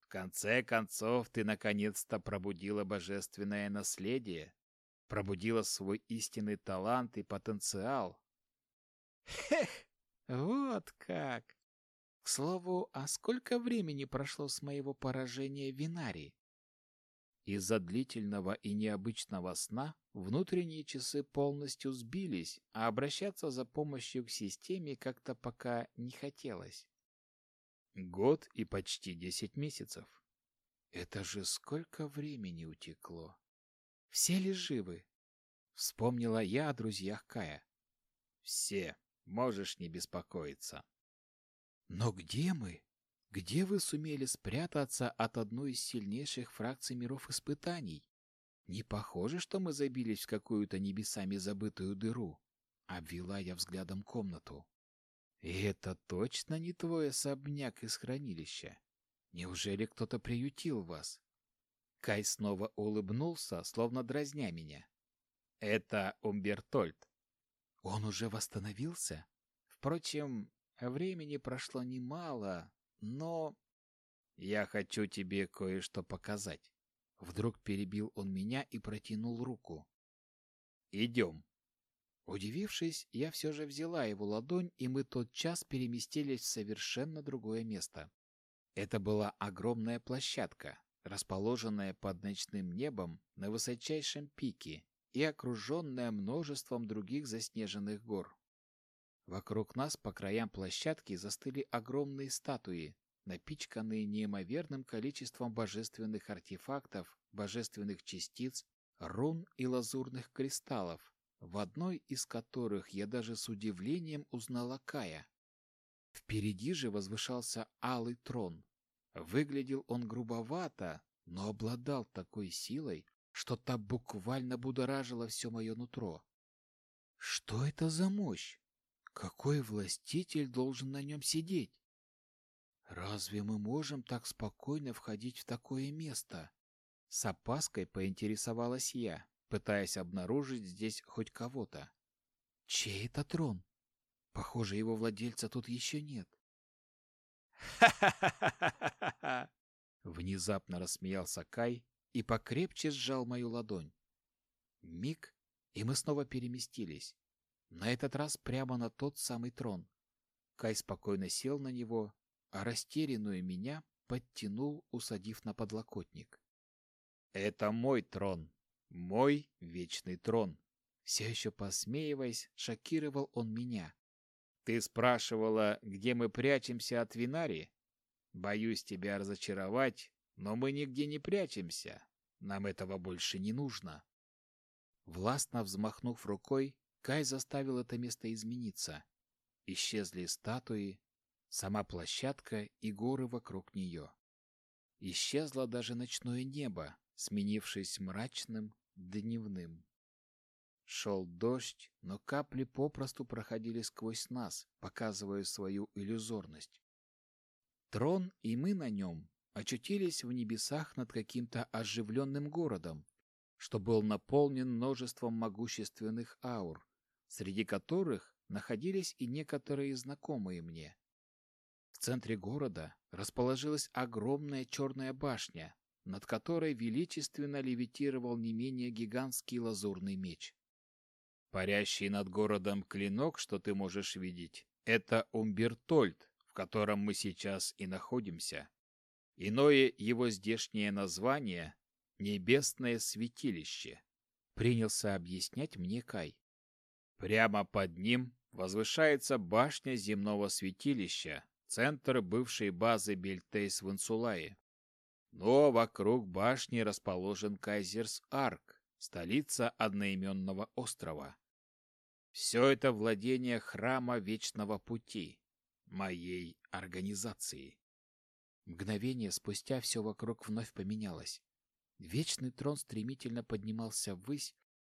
В конце концов, ты наконец-то пробудила божественное наследие, пробудила свой истинный талант и потенциал. Хех, вот как. К слову, а сколько времени прошло с моего поражения в Винари? Из-за длительного и необычного сна внутренние часы полностью сбились, а обращаться за помощью к системе как-то пока не хотелось. Год и почти десять месяцев. Это же сколько времени утекло. Все ли живы? Вспомнила я о друзьях Кая. Все. Можешь не беспокоиться. Но где мы? Где вы сумели спрятаться от одной из сильнейших фракций миров испытаний? Не похоже, что мы забились в какую-то небесами забытую дыру. Обвела я взглядом комнату. И это точно не твой особняк из хранилища. Неужели кто-то приютил вас? Кай снова улыбнулся, словно дразня меня. Это Умбертольд. Он уже восстановился? Впрочем, времени прошло немало, но... Я хочу тебе кое-что показать. Вдруг перебил он меня и протянул руку. Идем. Удивившись, я все же взяла его ладонь, и мы тотчас переместились в совершенно другое место. Это была огромная площадка, расположенная под ночным небом на высочайшем пике и окруженная множеством других заснеженных гор. Вокруг нас по краям площадки застыли огромные статуи, напичканные неимоверным количеством божественных артефактов, божественных частиц, рун и лазурных кристаллов, в одной из которых я даже с удивлением узнала Кая. Впереди же возвышался алый трон. Выглядел он грубовато, но обладал такой силой, что та буквально будоражила все мое нутро. Что это за мощь? Какой властитель должен на нем сидеть? Разве мы можем так спокойно входить в такое место? С опаской поинтересовалась я, пытаясь обнаружить здесь хоть кого-то. Чей это трон? Похоже, его владельца тут еще нет. Ха-ха-ха-ха-ха! Внезапно рассмеялся Кай и покрепче сжал мою ладонь. Миг, и мы снова переместились. На этот раз прямо на тот самый трон. Кай спокойно сел на него, а растерянную меня подтянул, усадив на подлокотник. «Это мой трон, мой вечный трон!» Все еще посмеиваясь, шокировал он меня. «Ты спрашивала, где мы прячемся от Винари? Боюсь тебя разочаровать, но мы нигде не прячемся. Нам этого больше не нужно». Властно взмахнув рукой, Кай заставил это место измениться. Исчезли статуи, сама площадка и горы вокруг нее. Исчезло даже ночное небо, сменившись мрачным дневным. Шел дождь, но капли попросту проходили сквозь нас, показывая свою иллюзорность. Трон и мы на нем очутились в небесах над каким-то оживленным городом, что был наполнен множеством могущественных аур, среди которых находились и некоторые знакомые мне. В центре города расположилась огромная черная башня, над которой величественно левитировал не менее гигантский лазурный меч. Парящий над городом клинок, что ты можешь видеть, это Умбертольд, в котором мы сейчас и находимся. Иное его здешнее название — Небесное святилище, принялся объяснять мне Кай. Прямо под ним возвышается башня земного святилища, центр бывшей базы Бельтейс в Инсулае. Но вокруг башни расположен Кайзерс-Арк, столица одноименного острова. Все это владение храма Вечного Пути, моей организации. Мгновение спустя все вокруг вновь поменялось. Вечный трон стремительно поднимался ввысь,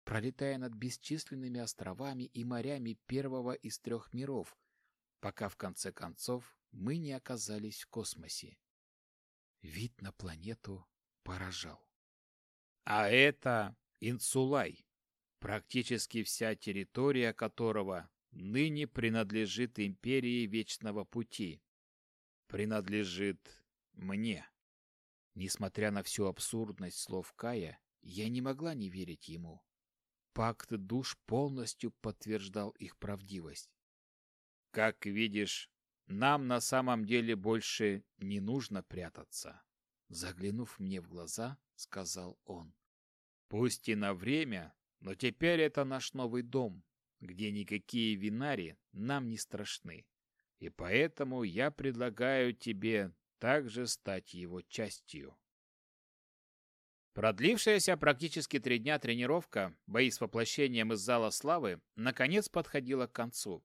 пролетая над бесчисленными островами и морями первого из трех миров, пока в конце концов мы не оказались в космосе. Вид на планету поражал. А это Инсулай, практически вся территория которого ныне принадлежит империи Вечного Пути. Принадлежит мне. Несмотря на всю абсурдность слов Кая, я не могла не верить ему. Пакт душ полностью подтверждал их правдивость. Как видишь, нам на самом деле больше не нужно прятаться. Заглянув мне в глаза, сказал он. Пусть и на время, но теперь это наш новый дом, где никакие винари нам не страшны. И поэтому я предлагаю тебе также стать его частью. Продлившаяся практически три дня тренировка, бои с воплощением из Зала Славы, наконец подходила к концу.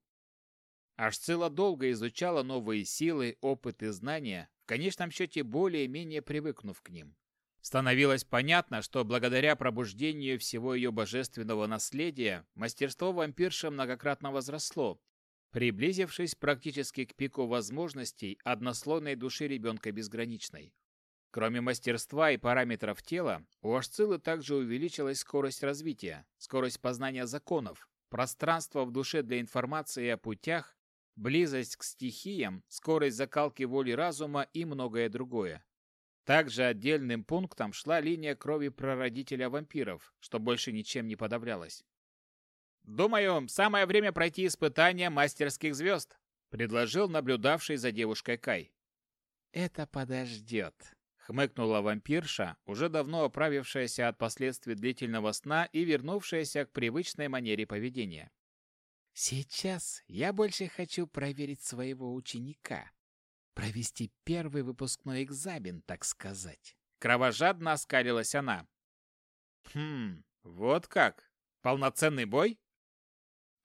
Ашцила долго изучала новые силы, опыт и знания, в конечном счете более-менее привыкнув к ним. Становилось понятно, что благодаря пробуждению всего ее божественного наследия мастерство вампирши многократно возросло, приблизившись практически к пику возможностей однослойной души ребенка безграничной. Кроме мастерства и параметров тела, у Ашцилы также увеличилась скорость развития, скорость познания законов, пространство в душе для информации о путях, близость к стихиям, скорость закалки воли разума и многое другое. Также отдельным пунктом шла линия крови прародителя вампиров, что больше ничем не подавлялось. «Думаю, самое время пройти испытание мастерских звезд», предложил наблюдавший за девушкой Кай. «Это подождет», — хмыкнула вампирша, уже давно оправившаяся от последствий длительного сна и вернувшаяся к привычной манере поведения. Сейчас я больше хочу проверить своего ученика. Провести первый выпускной экзамен, так сказать. Кровожадно оскалилась она. Хм, вот как? Полноценный бой?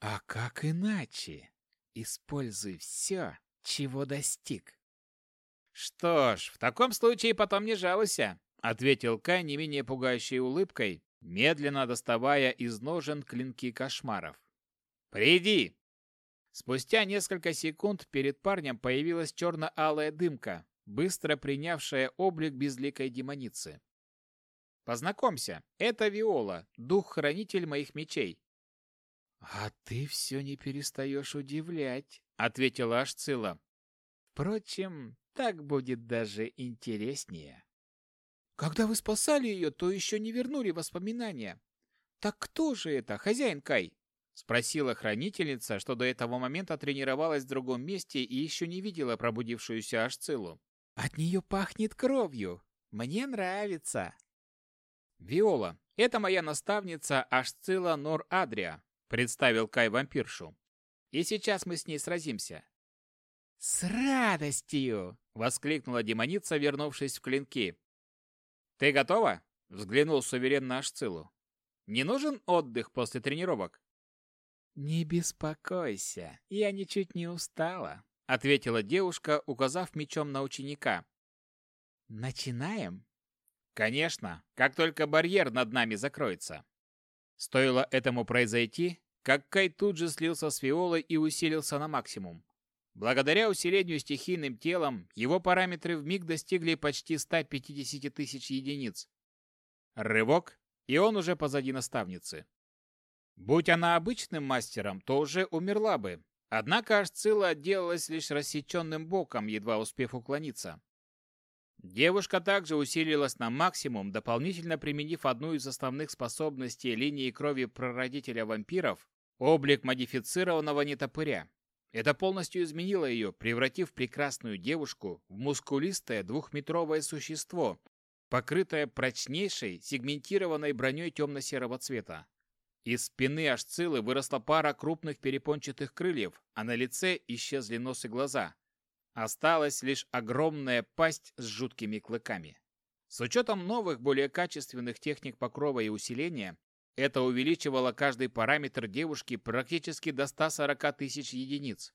А как иначе? Используй все, чего достиг. Что ж, в таком случае потом не жалуйся, ответил Кай не менее пугающей улыбкой, медленно доставая из ножен клинки кошмаров. «Приди!» Спустя несколько секунд перед парнем появилась черно-алая дымка, быстро принявшая облик безликой демоницы. «Познакомься, это Виола, дух-хранитель моих мечей». «А ты все не перестаешь удивлять», — ответила Ашцила. «Впрочем, так будет даже интереснее». «Когда вы спасали ее, то еще не вернули воспоминания. Так кто же это, хозяин Кай?» Спросила хранительница, что до этого момента тренировалась в другом месте и еще не видела пробудившуюся Ашцилу. «От нее пахнет кровью. Мне нравится». «Виола, это моя наставница Ашцила Нор Адрия», представил Кай вампиршу. «И сейчас мы с ней сразимся». «С радостью!» — воскликнула демоница, вернувшись в клинки. «Ты готова?» — взглянул суверен на Ашцилу. «Не нужен отдых после тренировок?» «Не беспокойся, я ничуть не устала», — ответила девушка, указав мечом на ученика. «Начинаем?» «Конечно, как только барьер над нами закроется». Стоило этому произойти, как Кай тут же слился с Виолой и усилился на максимум. Благодаря усилению стихийным телом, его параметры вмиг достигли почти 150 тысяч единиц. Рывок, и он уже позади наставницы. Будь она обычным мастером, то уже умерла бы. Однако Ашцила отделалась лишь рассеченным боком, едва успев уклониться. Девушка также усилилась на максимум, дополнительно применив одну из основных способностей линии крови прародителя вампиров – облик модифицированного нетопыря. Это полностью изменило ее, превратив прекрасную девушку в мускулистое двухметровое существо, покрытое прочнейшей сегментированной броней темно-серого цвета. Из спины Ашцилы выросла пара крупных перепончатых крыльев, а на лице исчезли нос и глаза. Осталась лишь огромная пасть с жуткими клыками. С учетом новых, более качественных техник покрова и усиления, это увеличивало каждый параметр девушки практически до 140 тысяч единиц.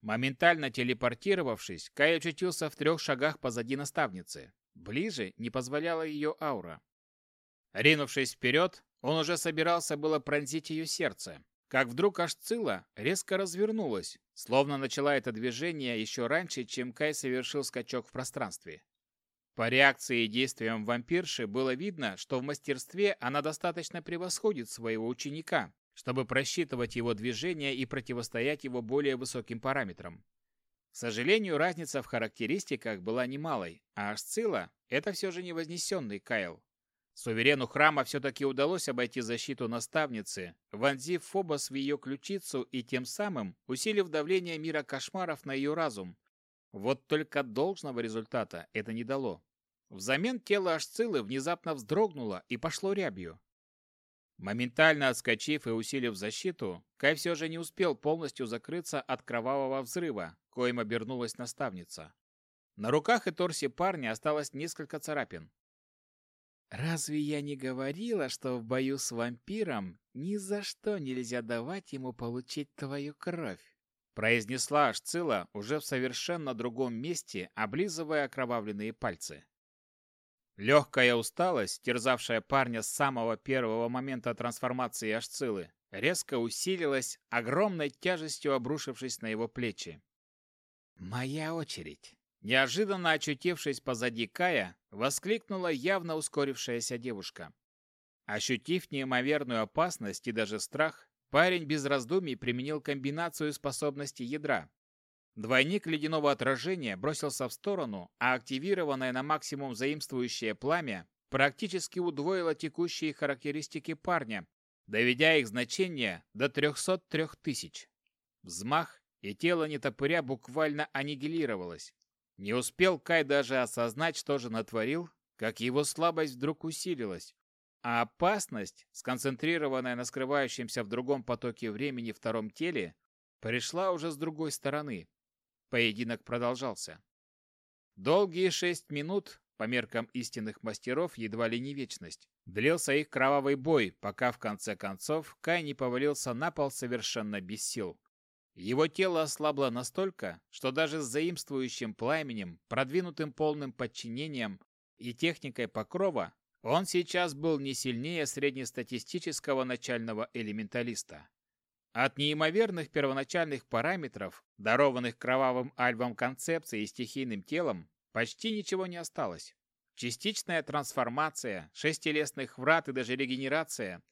Моментально телепортировавшись, Кай очутился в трех шагах позади наставницы. Ближе не позволяла ее аура. Ринувшись вперед, он уже собирался было пронзить ее сердце, как вдруг Ашцила резко развернулась, словно начала это движение еще раньше, чем Кай совершил скачок в пространстве. По реакции и действиям вампирши было видно, что в мастерстве она достаточно превосходит своего ученика, чтобы просчитывать его движения и противостоять его более высоким параметрам. К сожалению, разница в характеристиках была немалой, а Ашцила – это все же не вознесенный Кайл. Суверену храма все-таки удалось обойти защиту наставницы, вонзив Фобос в ее ключицу и тем самым усилив давление мира кошмаров на ее разум. Вот только должного результата это не дало. Взамен тело Ашцилы внезапно вздрогнуло и пошло рябью. Моментально отскочив и усилив защиту, Кай все же не успел полностью закрыться от кровавого взрыва, коим обернулась наставница. На руках и торсе парня осталось несколько царапин. «Разве я не говорила, что в бою с вампиром ни за что нельзя давать ему получить твою кровь?» Произнесла Ашцила уже в совершенно другом месте, облизывая окровавленные пальцы. Легкая усталость, терзавшая парня с самого первого момента трансформации Ашцилы, резко усилилась, огромной тяжестью обрушившись на его плечи. «Моя очередь!» Неожиданно очутившись позади Кая, воскликнула явно ускорившаяся девушка. Ощутив неимоверную опасность и даже страх, парень без раздумий применил комбинацию способностей ядра. Двойник ледяного отражения бросился в сторону, а активированное на максимум заимствующее пламя практически удвоило текущие характеристики парня, доведя их значение до 303 тысяч. Взмах, и тело нетопыря буквально аннигилировалось. Не успел Кай даже осознать, что же натворил, как его слабость вдруг усилилась, а опасность, сконцентрированная на скрывающемся в другом потоке времени втором теле, пришла уже с другой стороны. Поединок продолжался. Долгие шесть минут, по меркам истинных мастеров, едва ли не вечность, длился их кровавый бой, пока в конце концов Кай не повалился на пол совершенно без сил. Его тело ослабло настолько, что даже с заимствующим пламенем, продвинутым полным подчинением и техникой покрова, он сейчас был не сильнее среднестатистического начального элементалиста. От неимоверных первоначальных параметров, дарованных кровавым альбом концепцией и стихийным телом, почти ничего не осталось. Частичная трансформация, шестилесных врат и даже регенерация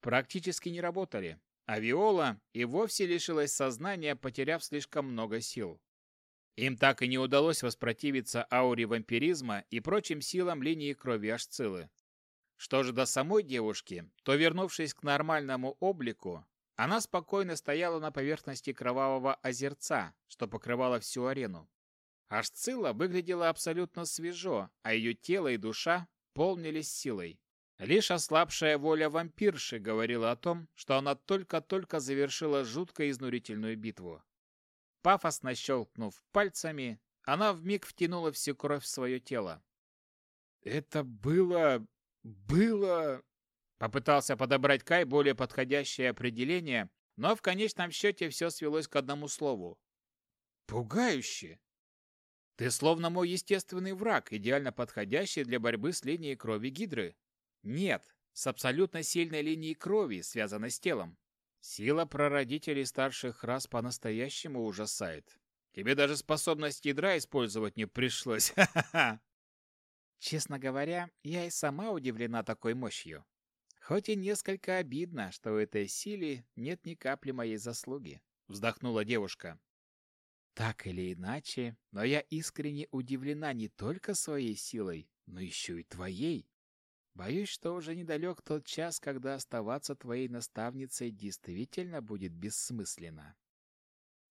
практически не работали, а Виола и вовсе лишилась сознания, потеряв слишком много сил. Им так и не удалось воспротивиться ауре вампиризма и прочим силам линии крови Ашцилы. Что же до самой девушки, то, вернувшись к нормальному облику, она спокойно стояла на поверхности кровавого озерца, что покрывало всю арену. Ашцила выглядела абсолютно свежо, а ее тело и душа полнились силой. Лишь ослабшая воля вампирши говорила о том, что она только-только завершила жутко изнурительную битву. Пафосно щелкнув пальцами, она вмиг втянула всю кровь в свое тело. «Это было... было...» Попытался подобрать Кай более подходящее определение, но в конечном счете все свелось к одному слову. «Пугающе!» «Ты словно мой естественный враг, идеально подходящий для борьбы с линией крови Гидры», нет, с абсолютно сильной линией крови, связанной с телом. Сила прародителей старших рас по-настоящему ужасает. Тебе даже способность ядра использовать не пришлось. Честно говоря, я и сама удивлена такой мощью. Хоть и несколько обидно, что у этой силы нет ни капли моей заслуги, вздохнула девушка. Так или иначе, но я искренне удивлена не только своей силой, но еще и твоей. Боюсь, что уже недалек тот час, когда оставаться твоей наставницей действительно будет бессмысленно.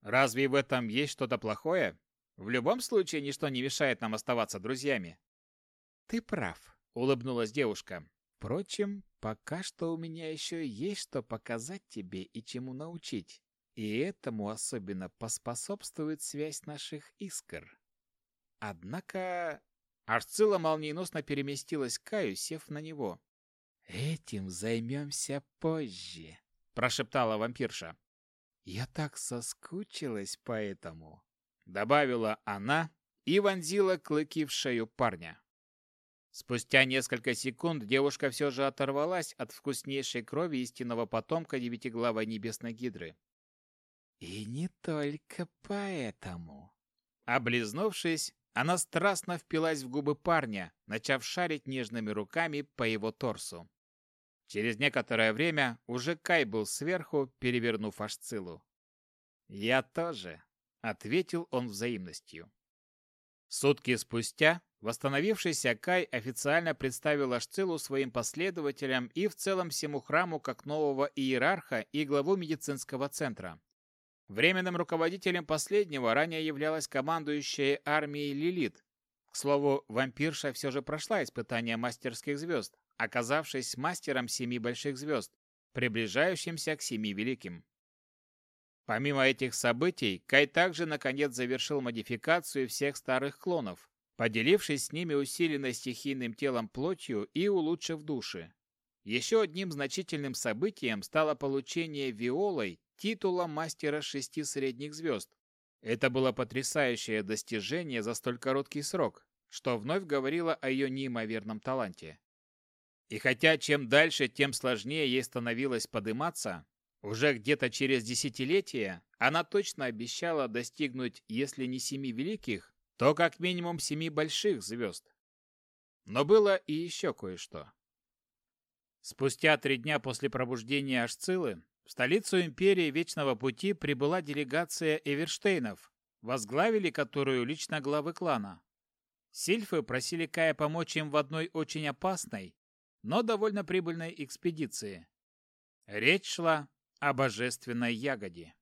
Разве в этом есть что-то плохое? В любом случае, ничто не мешает нам оставаться друзьями. Ты прав, улыбнулась девушка. Впрочем, пока что у меня еще есть что показать тебе и чему научить. И этому особенно поспособствует связь наших искр. Однако... Арцила молниеносно переместилась к Каю, сев на него. «Этим займемся позже», — прошептала вампирша. «Я так соскучилась по этому», — добавила она и вонзила клыки в шею парня. Спустя несколько секунд девушка все же оторвалась от вкуснейшей крови истинного потомка девятиглавой небесной гидры. «И не только поэтому». Облизнувшись, она страстно впилась в губы парня, начав шарить нежными руками по его торсу. Через некоторое время уже Кай был сверху, перевернув Ашцилу. «Я тоже», — ответил он взаимностью. Сутки спустя восстановившийся Кай официально представил Ашцилу своим последователям и в целом всему храму как нового иерарха и главу медицинского центра. Временным руководителем последнего ранее являлась командующая армией Лилит. К слову, вампирша все же прошла испытание мастерских звезд, оказавшись мастером семи больших звезд, приближающимся к семи великим. Помимо этих событий, Кай также наконец завершил модификацию всех старых клонов, поделившись с ними усиленной стихийным телом плотью и улучшив души. Еще одним значительным событием стало получение Виолой титула мастера шести средних звезд. Это было потрясающее достижение за столь короткий срок, что вновь говорило о ее неимоверном таланте. И хотя чем дальше, тем сложнее ей становилось подниматься, уже где-то через десятилетия она точно обещала достигнуть, если не семи великих, то как минимум семи больших звезд. Но было и еще кое-что. Спустя три дня после пробуждения Ашцилы в столицу империи Вечного Пути прибыла делегация Эверштейнов, возглавили которую лично главы клана. Сильфы просили Кая помочь им в одной очень опасной, но довольно прибыльной экспедиции. Речь шла о божественной ягоде.